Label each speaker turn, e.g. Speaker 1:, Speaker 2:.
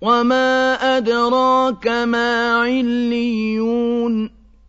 Speaker 1: وما أدراك ما عليون